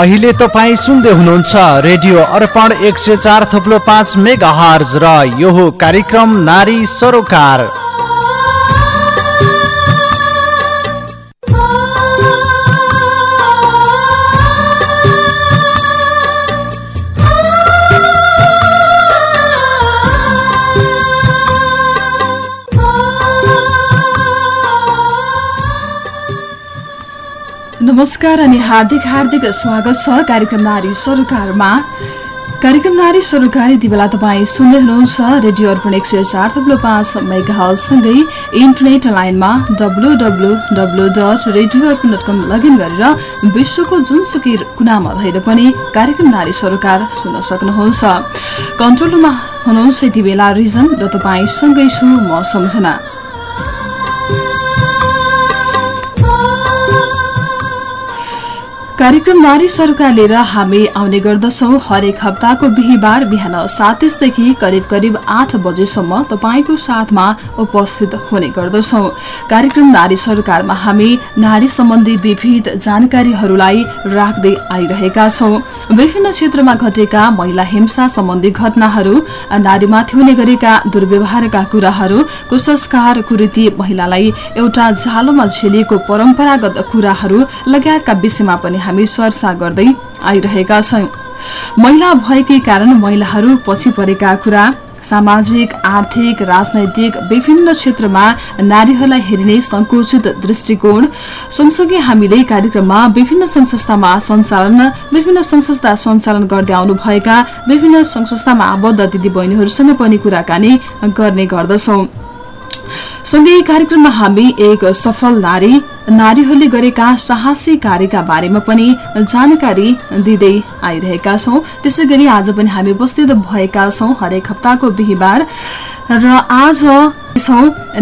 अहिले तपाईँ सुन्दै हुनुहुन्छ रेडियो अर्पण एक सय चार थप्लो पाँच मेगा र यो कार्यक्रम नारी सरोकार। नमस्कार अनि हार्दिक हार्दिक स्वागत छ कार्यक्रम नारी सरोकारमा। कार्यक्रम नारी सरोकार यति बेला तपाईँ सुन्दै हुनुहुन्छ रेडियो अर्पण एक सय चार थप्लो पाँच मेगासँगै इन्टरनेट लाइनमा W W W dot radio Arpan dot com login गरेर विश्वको जुनसुकै कुनामा रहेर पनि कार्यक्रम नारी सरोकार सुन्न सक्नुहुन्छ। कन्ट्रोलमा हुनुहुन्छ यति बेला रिजन र तपाईँसँगै छु म सम्झना। कार्यक्रम नारी सरकार लिएर हामी आउने गर्दछौ। हरेक हप्ताको बिहिबार बिहान सात तिसदेखि करिब करिब आठ बजेसम्म तपाईँको साथमा उपस्थित हुने गर्दछौ। कार्यक्रम नारी सरकारमा हामी नारी सम्बन्धी विविध जानकारीहरूलाई राख्दै आइरहेका छौँ। विभिन्न क्षेत्रमा घटेका महिला हिंसा सम्बन्धी घटनाहरू नारीमाथि हुने गरेका दुर्व्यवहारका कुराहरू कुसंस्कार कुरीति महिलालाई एउटा झालोमा झेलिएको परम्परागत कुराहरू लगायतका विषयमा पनि हामी चर्चा गर्दै आइरहेका छौँ। महिला भएकै कारण महिलाहरू पछि परेका कुरा सामाजिक आर्थिक राजनैतिक विभिन्न क्षेत्रमा नारीहरूलाई हेरिने संकुचित दृष्टिकोण सँगसँगै हामीले कार्यक्रममा विभिन्न संस्थामा सञ्चालन विभिन्न संस्था सञ्चालन गर्दै आउनुभएका विभिन्न संस्थामा आबद्ध दिदीबहिनीहरूसँग पनि कुराकानी गर्ने गर्दछौं। सँगै कार्यक्रममा हामी एक सफल नारी नारीहरूले गरेका साहसी कार्यका बारेमा पनि जानकारी दिँदै आइरहेका छौँ। त्यसै गरी आज पनि हामी उपस्थित भएका छौँ हरेक हप्ताको बिहिबार। र आज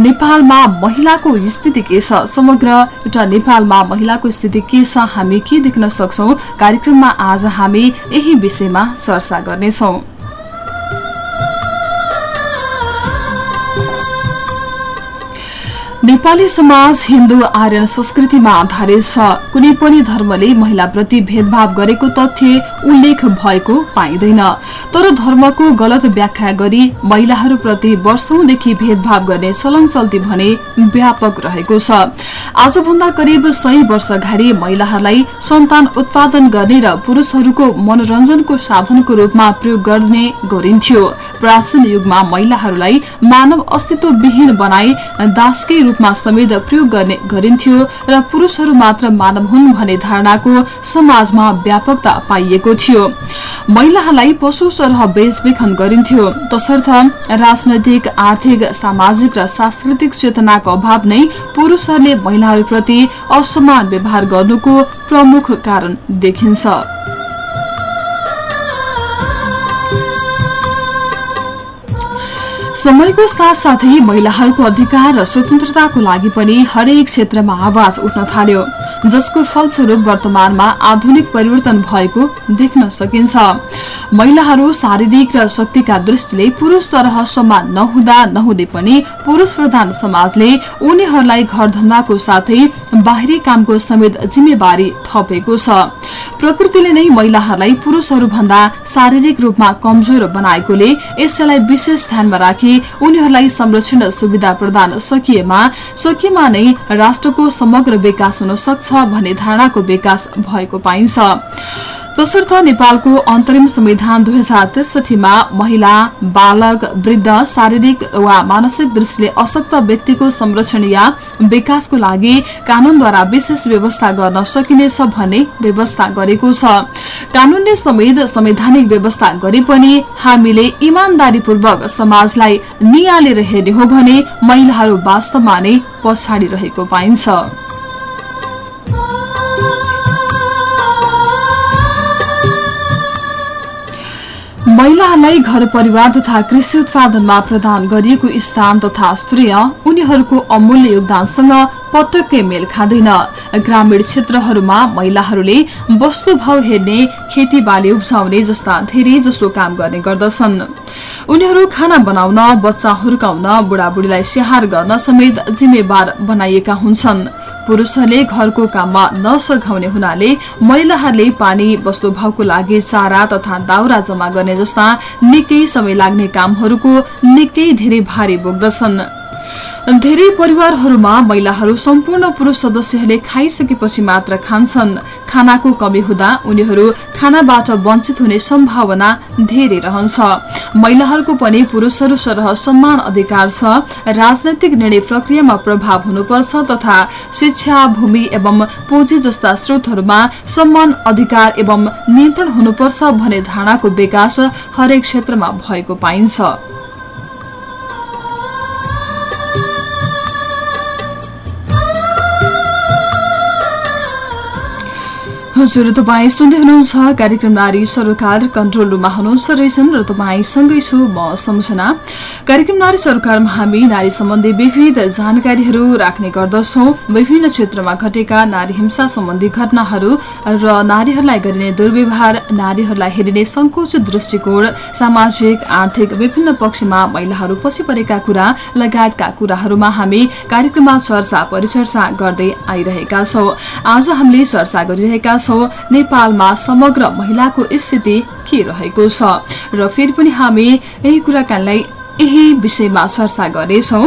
नेपालमा महिलाको स्थिति के छ? समग्र एउटा नेपालमा महिलाको स्थिति के छ? हामी के देख्न सक्छौ? कार्यक्रममा आज हामी यही विषयमा चर्चा गर्नेछौँ। नेपाली समाज हिन्दू आर्यन संस्कृतिमा आधारित छ। कुनै पनि धर्मले महिलाप्रति भेदभाव गरेको तथ्य उल्लेख भएको पाइँदैन। तर धर्मको गलत व्याख्या गरी महिलाहरूप्रति वर्षौंदेखि भेदभाव गर्ने चलन चल्ती भने व्यापक रहेको छ। आजभन्दा करिब सय वर्ष अगाडि महिलाहरूलाई सन्तान उत्पादन गर्ने र पुरूषहरूको मनोरञ्जनको साधनको रूपमा प्रयोग गर्ने गरिन्थ्यो। प्राचीन युगमा महिलाहरूलाई मानव अस्तित्वविहीन बनाई दासकै रूपमा समेत प्रयोग गर्ने गरिन्थ्यो र पुरूषहरू मात्र मानव हुन् भन्ने धारणाको समाजमा व्यापकता पाइएको थियो। महिलाहरूलाई पशु सरह बेचबिखन गरिन्थ्यो। तसर्थ राजनैतिक आर्थिक सामाजिक र सांस्कृतिक चेतनाको अभाव नै पुरूषहरूले महिलाहरूप्रति असमान व्यवहार गर्नुको प्रमुख कारण देखिन्छ। समयको साथसाथै महिलाहरूको अधिकार र स्वतन्त्रताको लागि पनि हरेक क्षेत्रमा आवाज उठ्न थाल्यो जसको फलस्वरूप वर्तमानमा आधुनिक परिवर्तन भएको देख्न सकिन्छ। महिलाहरू शारीरिक र शक्तिका दृष्टिले पुरुष सरह समान नहुँदा नहुँदै पनि पुरुष प्रधान समाजले उनीहरूलाई घर धन्दाको साथै बाहिरी कामको समेत जिम्मेवारी थपेको छ। प्रकृतिले नै महिलाहरूलाई पुरुषहरू भन्दा शारीरिक रूपमा कमजोर बनाएकोले यसैलाई विशेष ध्यानमा राखी उनीहरूलाई संरक्षण सुविधा प्रदान सकिएमा सकिएमा नै राष्ट्रको समग्र विकास हुन सक्छ भन्ने धारणाको विकास भएको पाइन्छ। तसर्थ नेपालको अन्तरिम संविधान दुई हजार त्रिसठीमा महिला बालक वृद्ध शारीरिक वा मानसिक दृष्टिले अशक्त व्यक्तिको संरक्षण या विकासको लागि कानूनद्वारा विशेष व्यवस्था गर्न सकिनेछ भन्ने व्यवस्था गरेको छ। कानूनले समेत संवैधानिक व्यवस्था गरे पनि हामीले इमान्दारीपूर्वक समाजलाई निहालेर हेर्ने हो भने महिलाहरू वास्तवमा नै पछाडि रहेको पाइन्छ। महिलाहरूलाई घर परिवार तथा कृषि उत्पादनमा प्रदान गरिएको स्थान तथा श्रेय उनीहरूको अमूल्य योगदानसँग पटक्कै मेल खाँदैन। ग्रामीण क्षेत्रहरूमा महिलाहरूले वस्तुभाव हेर्ने खेतीबाली उब्जाउने जस्ता धेरै जसो काम गर्ने गर्दछन्। उनीहरू खाना बनाउन बच्चा हुर्काउन बुढाबुढीलाई स्याहार गर्न समेत जिम्मेवार बनाइएका हुन्छन्। पुरुषहरूले घरको काममा नसघाउने हुनाले महिलाहरूले पानी वस्तुभावको लागि चारा तथा दाउरा जम्मा गर्ने जस्ता निकै समय लाग्ने कामहरूको निकै धेरै भारी बोक्दछन्। धेरै परिवारहरूमा महिलाहरू सम्पूर्ण पुरुष सदस्यहरूले खाइसकेपछि मात्र खान्छन्। खानाको कमी हुँदा उनीहरू खानाबाट वञ्चित हुने सम्भावना धेरै रहन्छ। महिलाहरूको पनि पुरुषहरू सरह सम्मान अधिकार छ। राजनैतिक निर्णय प्रक्रियामा प्रभाव हुनुपर्छ तथा शिक्षा भूमि एवं पुँजी जस्ता स्रोतहरूमा सम्मान अधिकार एवं नियन्त्रण हुनुपर्छ भन्ने धारणाको विकास हरेक क्षेत्रमा भएको पाइन्छ। हजुर तपाईँ सुन्दै हुनुहुन्छ। कार्यक्रम नारी सरकार कन्ट्रोल रुममा हुनुहुन्छ रहेछन् र तपाईँसँगै छु म सम्झना कार्यक्रम नारी सरकारमा हामी नारी सम्बन्धी विविध जानकारीहरू राख्ने गर्दछौँ। विभिन्न क्षेत्रमा घटेका नारी हिंसा सम्बन्धी घटनाहरू र नारीहरूलाई गरिने दुर्व्यवहार नारीहरूलाई हेरिने सङ्कुचित दृष्टिकोण सामाजिक आर्थिक विभिन्न पक्षमा महिलाहरू पछि परेका कुरा लगायतका कुराहरूमा हामी कार्यक्रममा चर्चा परिचर्चा गर्दै आइरहेका छौँ। आज हामीले चर्चा गरिरहेका छौँ नेपालमा समग्र महिलाको स्थिति के रहेको छ। र फेरि पनि हामी यही कुराकानीलाई यही विषयमा चर्चा गर्नेछौँ।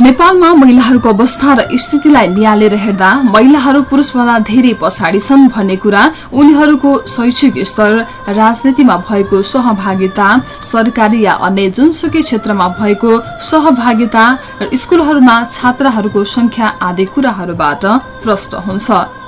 नेपालमा महिलाहरूको अवस्था र स्थितिलाई निहालेर हेर्दा महिलाहरू पुरुषभन्दा धेरै पछाडि छन् भन्ने कुरा उनीहरूको शैक्षिक स्तर राजनीतिमा भएको सहभागिता सरकारी या अन्य जुनसुकै क्षेत्रमा भएको सहभागिता र स्कुलहरूमा छात्राहरूको संख्या आदि कुराहरूबाट प्रष्ट हुन्छ।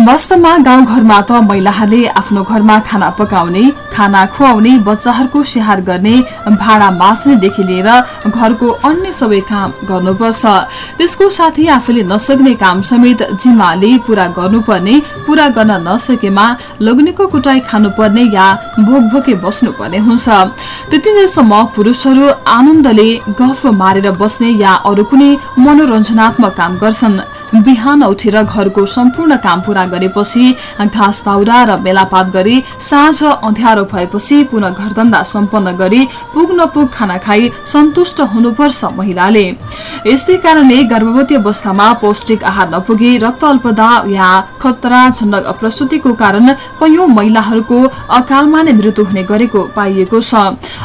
वास्तवमा गाउँघरमा त महिलाहरूले आफ्नो घरमा खाना पकाउने खाना खुवाउने बच्चाहरूको स्याहार गर्ने भाडा मास्नेदेखि लिएर घरको अन्य सबै काम गर्नुपर्छ। त्यसको साथै आफूले नसक्ने काम समेत जिम्माले पूरा गर्नुपर्ने पूरा गर्न नसकेमा लग्नेको कुटाई खानुपर्ने या भोकभोकै बस्नुपर्ने हुन्छ। त्यतिजेलसम्म पुरुषहरू आनन्दले गफ मारेर बस्ने या अरू कुनै मनोरञ्जनात्मक काम गर्छन्। बिहान उठेर घरको सम्पूर्ण काम पूरा गरेपछि घाँस दाउरा र मेलापात गरी साँझ अँध्यारो भएपछि पुनः घरधन्दा सम्पन्न गरी पुग नपुग खाना खाई सन्तुष्ट हुनुपर्छ महिलाले। यस्तै कारणले गर्भवती अवस्थामा पौष्टिक आहार नपुगी रक्त अल्पदा या खतराजनक प्रसुतिको कारण कैयौं महिलाहरूको अकालमा नै मृत्यु हुने गरेको पाइएको छ।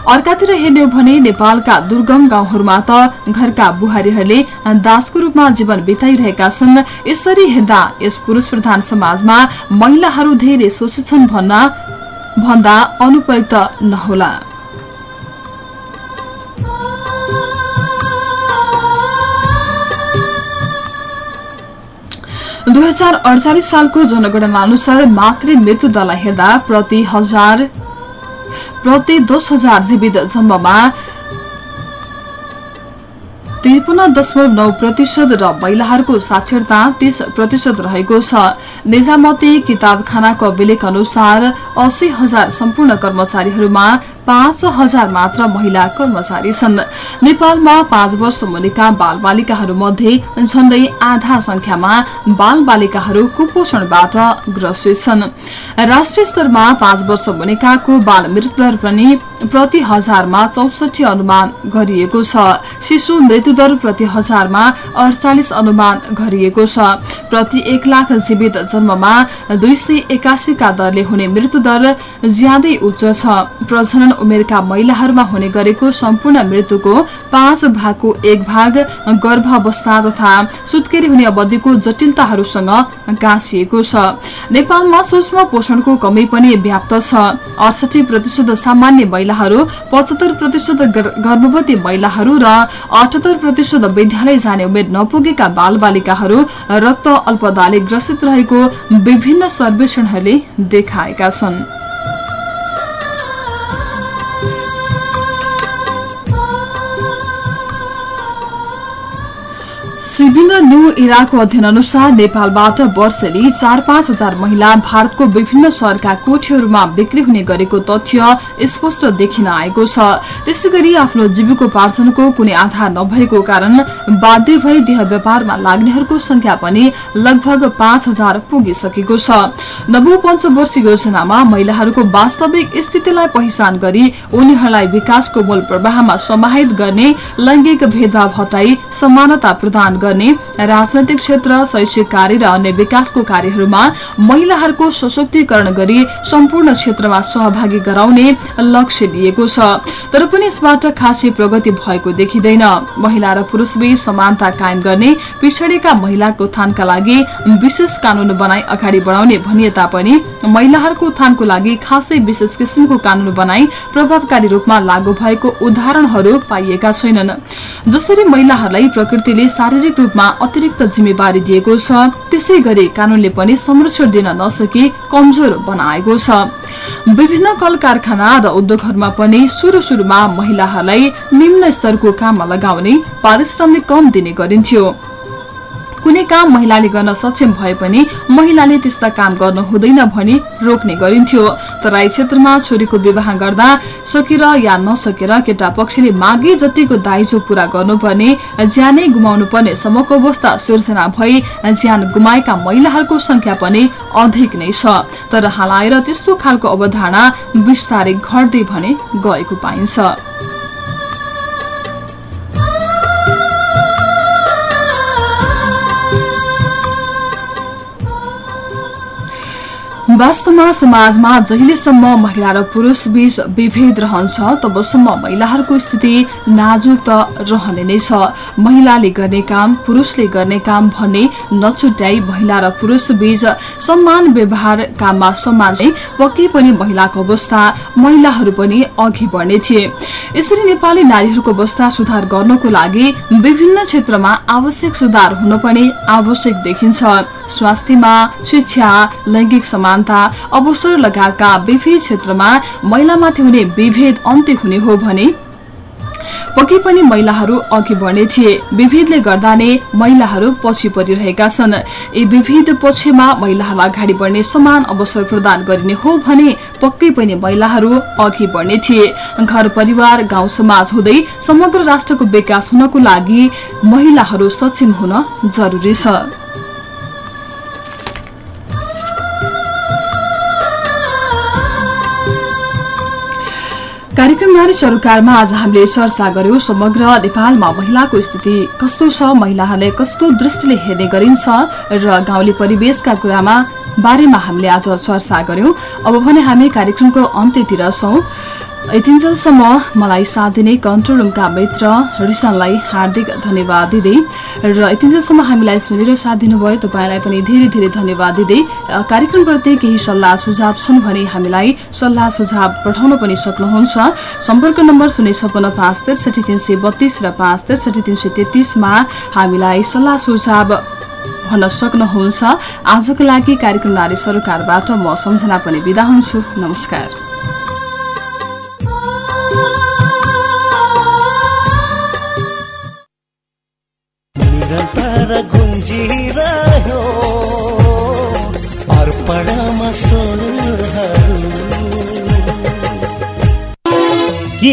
अर्कातिर हेर्ने हो भने नेपालका दुर्गम गाउँहरूमा त घरका बुहारीहरूले दासको रूपमा जीवन बिताइरहेका छन् यसरी हेर्दा यस पुरुष प्रधान समाजमा महिलाहरू धेरै शोषित छन् भन्दा अनुपयुक्त नहोला। दुई हजार अडचालिस सालको जनगणना अनुसार मातृ मृत्यु दरलाई हेर्दा प्रति हजार प्रति दस हजार जीवित जन्ममा त्रिपन्न दशमलव नौ प्रतिशत र महिलाहरूको साक्षरता तीस प्रतिशत रहेको छ। निजामती किताबखानाको अभिलेख अनुसार अस्सी हजार सम्पूर्ण कर्मचारीहरूमा पाँच हजार मात्र महिला कर्मचारी छन्। नेपालमा पाँच वर्ष मुनिका बाल बालिकाहरू मध्ये झण्डै आधा संख्यामा बाल बालिकाहरू कुपोषणबाट ग्रसित छन्। राष्ट्रिय स्तरमा पाँच वर्ष मुनिकाको बाल मृत्युदर पनि प्रति हजारमा चौसठी अनुमान गरिएको छ। शिशु मृत्युदर प्रति हजारमा अडचालिस अनुमान गरिएको छ। प्रति एक लाख जीवित जन्ममा दुई सय एकासीका दरले हुने मृत्युदर ज्यादै उच्च छ। प्रजनन उमेरका महिलाहरूमा हुने गरेको सम्पूर्ण मृत्युको पाँच भागको एक भाग गर्भावस्था तथा सुत्केरी हुने अवधिको जटिलताहरूसँग गाँसिएको छ। नेपालमा सूक्ष्म पोषणको कमी पनि व्याप्त छ। अडसठी प्रतिशत सामान्य महिलाहरू पचहत्तर प्रतिशत गर्भवती महिलाहरू र अठहत्तर प्रतिशत विद्यालय जाने उमेर नपुगेका बाल बालिकाहरू रक्त अल्पदाले ग्रसित रहेको विभिन्न सर्वेक्षणहरूले देखाएका छन्। र न्यू इराको अध्ययन अनुसार नेपालबाट वर्षेली चार पाँच हजार महिला भारतको विभिन्न शहरका कोठीहरूमा बिक्री हुने गरेको तथ्य स्पष्ट देखिन आएको छ। त्यसै गरी आफ्नो जीविकोपार्जनको कुनै आधार नभएको कारण बाध्य भई देह व्यापारमा लाग्नेहरूको संख्या पनि लगभग पाँच हजार पुगिसकेको छ। नवौं पञ्चवर्षीय योजनामा महिलाहरूको वास्तविक स्थितिलाई पहिचान गरी उनीहरूलाई विकासको मूल प्रवाहमा समाहित गर्ने लैंगिक भेदभाव हटाई समानता प्रदान गर्ने राजनैतिक क्षेत्र शैक्षिक कार्य र अन्य विकासको कार्यहरूमा महिलाहरूको सशक्तिकरण गरी सम्पूर्ण क्षेत्रमा सहभागी गराउने लक्ष्य लिएको छ। तर पनि यसबाट खासै प्रगति भएको देखिँदैन। महिला र पुरुषबीच समानता कायम गर्ने पिछडेका महिलाको उत्थानका लागि विशेष कानून बनाई अगाडि बढाउने भनिए तापनि महिलाहरूको उत्थानको लागि खासै विशेष किसिमको कानून बनाई प्रभावकारी रूपमा लागू भएको उदाहरणहरू पाइएका छैनन्। जसरी महिलाहरूलाई प्रकृतिले शारीरिक रूपमा अतिरिक्त जिम्मेवारी दिएको छ। त्यसै गरी कानूनले पनि संरक्षण दिन नसकी कमजोर बनाएको छ। विभिन्न कल कारखाना र उद्योगहरूमा पनि सुरु सुरुमा महिलाहरूलाई निम्न स्तरको काममा लगाउने पारिश्रमिक कम दिने गरिन्थ्यो। कुनै काम महिलाले गर्न सक्षम भए पनि महिलाले त्यस्ता काम गर्न हुँदैन भनी रोक्ने गरिन्थ्यो। तराई क्षेत्रमा छोरीको विवाह गर्दा सकेर या नसकेर केटा पक्षले मागे जतिको दाइजो पूरा गर्नुपर्ने ज्यानै गुमाउनु पर्ने समको अवस्था सिर्जना भई ज्यान गुमाएका महिलाहरूको संख्या पनि अधिक नै छ। तर हालाएर त्यस्तो खालको अवधारणा बिस्तारै घट्दै भने गएको पाइन्छ। वास्तवमा समाजमा जहिलेसम्म महिला र पुरुष बीच विभेद रहन्छ तबसम्म महिलाहरूको स्थिति नाजुक त रहने नै छ। महिलाले गर्ने काम पुरुषले गर्ने काम भन्ने नछुट्याई महिला र पुरुष बीच सम्मान व्यवहार काममा सम्मान पक्कै पनि महिलाको अवस्था महिलाहरू पनि अघि बढ्ने थिए। यसरी नेपाली नारीहरूको अवस्था सुधार गर्नको लागि विभिन्न क्षेत्रमा आवश्यक सुधार हुन पनि आवश्यक देखिन्छ। स्वास्थ्यमा शिक्षा लैङ्गिक समानता अवसर लगायतका विभिन्न क्षेत्रमा महिलामाथि हुने विभेद अन्त्य हुने हो भने पक्कै पनि महिलाहरू अघि बढ्ने थिए। विभेदले गर्दा नै महिलाहरू पछि परिरहेका छन्। यी विविध पक्षमा महिलाहरूलाई अगाडि बढ्ने समान अवसर प्रदान गरिने हो भने पक्कै पनि महिलाहरू अघि बढ्ने थिए। घर परिवार गाउँ समाज हुँदै समग्र राष्ट्रको विकास हुनको लागि महिलाहरू सक्षम हुन जरुरी छ। कार्यक्रम नारी सरकारमा आज हामीले चर्चा गर्यौं। समग्र नेपालमा महिलाको स्थिति कस्तो छ? महिलाहरूले कस्तो दृष्टिले हेर्ने गरिन्छ? र गाउँले परिवेशका कुरामा बारेमा हामीले आज चर्चा गर्यौं। अब भने हामी कार्यक्रमको अन्त्यतिर छौं। यतिन्जेलसम्म मलाई साथ दिने कन्ट्रोल रुमका मित्र रिसनलाई हार्दिक धन्यवाद दिँदै र यतिन्जेलसम्म हामीलाई सुनेर साथ दिनुभयो तपाईँलाई पनि धेरै धेरै धन्यवाद दिँदै कार्यक्रमप्रति केही सल्लाह सुझाव छन् भने हामीलाई सल्लाह सुझाव पठाउन पनि सक्नुहुन्छ। सम्पर्क नम्बर शून्य छपन्न पाँच त्रिसठी तिन सय बत्तीस र पाँच त्रिसठी तिन सय तेत्तिसमा हामीलाई सल्लाह सुझाव भन्न सक्नुहुन्छ। आजको लागि कार्यक्रम नारी सरकारबाट म सम्झना पनि बिदा हुन्छु। नमस्कार।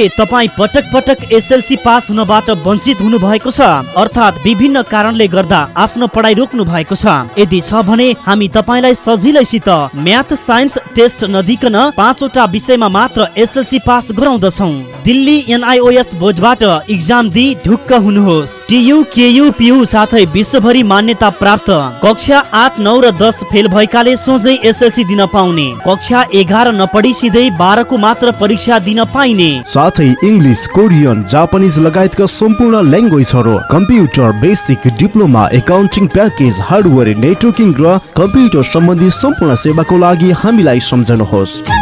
तपाईँ पटक पटक एसएलसी पास हुनबाट वञ्चित हुनु भएको छ। अर्थात् विभिन्न कारणले गर्दा आफ्नो पढाइ रोक्नु भएको छ। यदि छ भने हामी तपाईँलाई सजिलैसित म्याथ साइन्स टेस्ट नदिकन पाँचवटा विषयमा मात्र एसएलसी पास गराउँदछौ। दिल्ली एनआइओएस बोर्डबाट इक्जाम दिई ढुक्क हुनुहोस्। टियु केयु पियु साथै विश्वभरि मान्यता प्राप्त। कक्षा आठ नौ र दस फेल भएकाले सोझै एसएलसी दिन पाउने। कक्षा एघार नपढी सिधै बाह्रको मात्र परीक्षा दिन पाइने। साथै इङ्ग्लिस कोरियन जापानिज लगायतका सम्पूर्ण ल्याङ्ग्वेजहरू computer basic diploma accounting package hardware networking र कम्प्युटर सम्बन्धी सम्पूर्ण सेवाको लागि हामीलाई सम्झनुहोस्।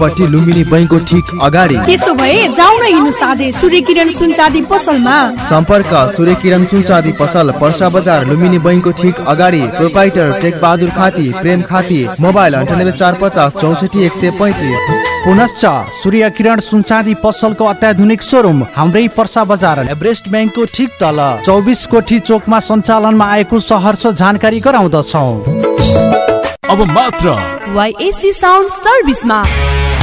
पूर्वपट्टि लुम्बिनी बैङ्कको ठिक अगाडि। त्यसो भए जाउँ न हिँड्नु साझे। सूर्य किरण सुनचाँदी पसलमा। सम्पर्क सूर्य किरण सुनचाँदी पसल पर्सा बजार लुम्बिनी बैङ्कको ठिक अगाडि। प्रोपाइटर टेक बहादुर खाती प्रेम खाती मोबाइल अन्ठानब्बे चार पचास चौसठी एक सय पैँतिस। पुनश्च सूर्य किरण सुनचाँदी पसलको अत्याधुनिक सोरुम हाम्रै पर्सा बजार। एभरेस्ट ब्याङ्कको ठिक तल। चौबिस कोठी चोकमा सञ्चालनमा आएको सहरर्ष जानकारी गराउँदछौ। अब मात्र YSC sound सर्भिसमा।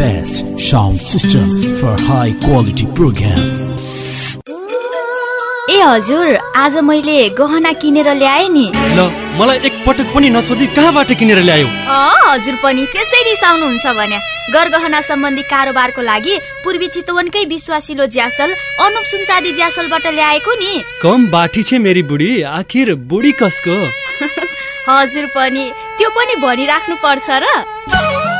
Best sound system for high quality program. ए हजुर आज मैले गहना किनेर ल्याएँ नि। ल मलाई एक पटक पनि नसोधी कहाँबाट किनेर ल्यायो? अँ हजुर पनि त्यसै रिसाउनुहुन्छ भने। गरगहना सम्बन्धी कारोबारको लागि पूर्वी चितवनकै विश्वासिलो ज्यासल अनुप सुनचादी ज्यासलबाट ल्याएको नि। कम बाठी छे मेरी बुढी आखिर बुढी कसको? हजुर पनि त्यो पनि भनिराख्नु पर्छ र।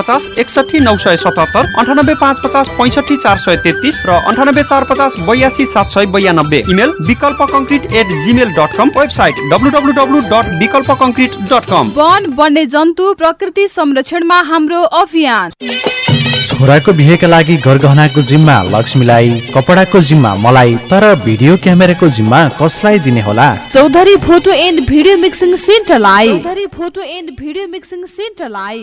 पचास एकसठी नौ सय सतहत्तर अन्ठानब्बे पाँच पचास पैँसठी चार सय तेत्तिस र अन्ठानब्बे चार पचास बयासी सात सय बयानब्बे। Email Bikalpa concrete at Gmail dot com website W W W dot Bikalpa concrete dot com वन वन्य जन्तु प्रकृति संरक्षणमा हाम्रो अभियान। छोराको बिहेका लागि गरगहनाको जिम्मा लक्ष्मीलाई कपडाको जिम्मा मलाई तर भिडियो क्यामेराको जिम्मा कसलाई दिने होला? Chaudhary photo and video mixing सेन्टरलाई। Chaudhary photo and video mixing सेन्टरलाई।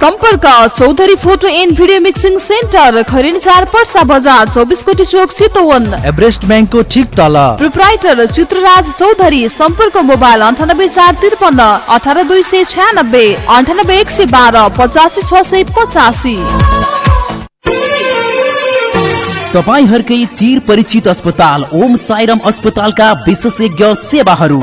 सम्पर्क Chaudhary photo and video mixing centre Khaireni चार पर्सा बजार चौबिस कोटी चोक चितवन। एभरेस्ट ब्याङ्कको ठिक तल। प्रोप्राइटर चित्रराज चौधरी सम्पर्क मोबाइल अन्ठानब्बे चार त्रिपन्न अठार दुई सय छ्यानब्बे अन्ठानब्बे एक सय बाह्र पचासी छ सय पचासी। तपाईँहरूकै चिर परिचित अस्पताल ओम साइरम अस्पतालका विशेषज्ञ सेवाहरू।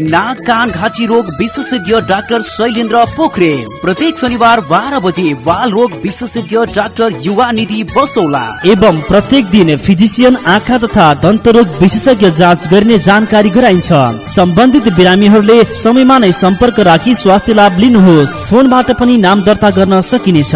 नाक कान घाँटी रोग विशेषज्ञ डाक्टर शैलेन्द्र पोखरेल प्रत्येक शनिबार बाह्र बजे बाल रोग विशेषज्ञ डाक्टर युवा निधि बसौला। एवं प्रत्येक दिन फिजिसियन आँखा तथा दन्त रोग विशेषज्ञ जाँच गर्ने जानकारी गराइन्छ। सम्बन्धित बिरामीहरूले समयमा नै सम्पर्क राखी स्वास्थ्य लाभ लिनुहोस्। फोनबाट पनि नाम दर्ता गर्न सकिनेछ।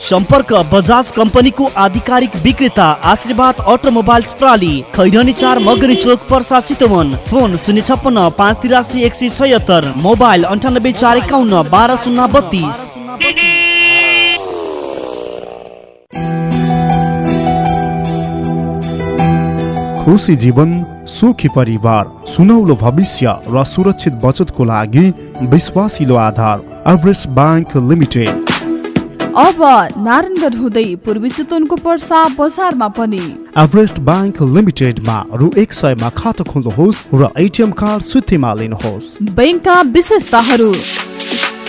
सम्पर्क बजाज कम्पनीको आधिकारिक विक्रेता आशीर्वाद अटोमोबाइल्स प्राली खैरनी चार मगरी चोक पर्सा चितवन। फोन शून्य छप्पन्न पाँच तिरासी एक सय छयत्तर। मोबाइल अन्ठानब्बे चार एकाउन्न बाह्र शून्य बत्तिस। खुसी जीवन सुखी परिवार सुनौलो भविष्य र सुरक्षित बचतको लागि विश्वासिलो आधार एभरेस्ट ब्याङ्क लिमिटेड। अब नारायणगढ हुँदै पूर्वी चितवनको पर्सा बजारमा पनि। एभरेस्ट ब्याङ्क लिमिटेडमा रु एक सयमा खाता खोल्नुहोस् र एटिएम कार्ड सुत्तीमा लिनुहोस्। बैङ्कका विशेषताहरू।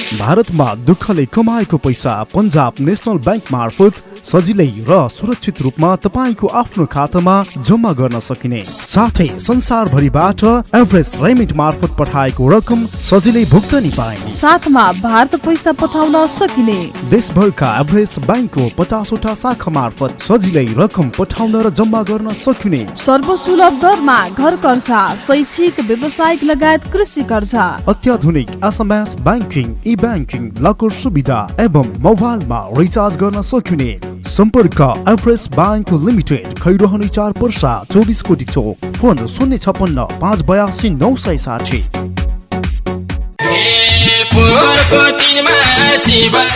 भारतमा दुःखले कमाएको पैसा पन्जाब नेसनल ब्याङ्क मार्फत सजिलै र सुरक्षित रूपमा तपाईँको आफ्नो खातामा जम्मा गर्न सकिने। साथै संसारभरिबाट एभरेस्ट रेमिट मार्फत पठाएको रकम सजिलै भुक्तानी पाइने। साथमा भारत पैसा पठाउन सकिने। देशभरका एभरेस्ट ब्याङ्कको पचासवटा शाखा मार्फत सजिलै रकम पठाउन र जम्मा गर्न सकिने। सर्वसुलभ दरमा घर कर्जा शैक्षिक व्यावसायिक लगायत कृषि कर्जा। अत्याधुनिक एसएमएस ब्याङ्किङ ब्याङ्किङ लकर सुविधा एवं मोबाइलमा रिचार्ज गर्न सकिने सम्पर्क एभरेस्ट ब्याङ्क लिमिटेड खैरहनी चार पर्सा चौबिस कोटी चोक फोन शून्य छपन्न पाँच बयासी नौ सय साठी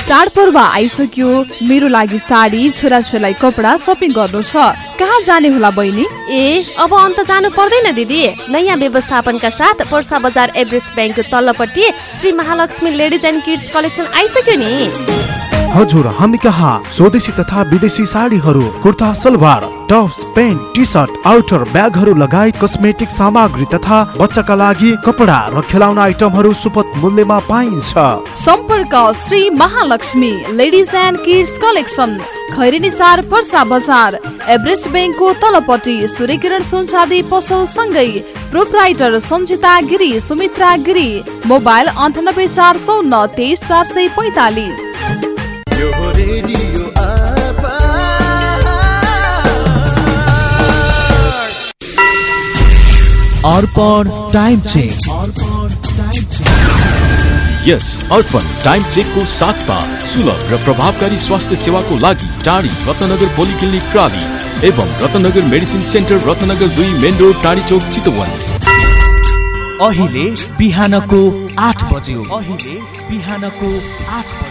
चाडपर्व आइसक्यो। मेरो लागि साडी छोराछोरीलाई कपडा सपिङ गर्नु छ। कहाँ जाने होला बहिनी? ए अब अन्त जानु पर्दैन दिदी। नयाँ व्यवस्थापनका साथ पर्सा बजार एभरेस्ट ब्याङ्कको तल्लोपट्टि Shri Mahalaxmi ladies and kids collection आइसक्यो नि। हजुर हामी कहाँ? स्वदेशी तथा विदेशी साडीहरू kurta salwar tops pant T shirt outer ब्यागहरू लगायत कस्मेटिक सामग्री तथा बच्चाका लागि कपडा र खेलाउना आइटमहरू सुपथ मूल्यमा पाइन्छ। सम्पर्क Shri Mahalakshmi ladies and kids collection Khaireni चार पर्सा बजार एभरेस्ट ब्याङ्कको तलपट्टि सूर्यकिरण सुनसादी पसल सँगै प्रोपराइटर सञ्चिता गिरी सुमित्रा गिरी मोबाइल अन्ठानब्बे चार चौन्न तेइस चार सय पैँतालिस। अर्पण टाइम चेक यस अर्पण टाइम चेकको साथमा सुलभ र प्रभावकारी स्वास्थ्य सेवाको लागि टाढी रत्नगर पोलिक्लिनिक प्राली एवं रत्नगर मेडिसिन सेन्टर रत्नगर दुई मेन रोड टाढी चौक चितवन। अहिले बिहानको आठ बज्यो। अहिले बिहानको आठ बज्यो।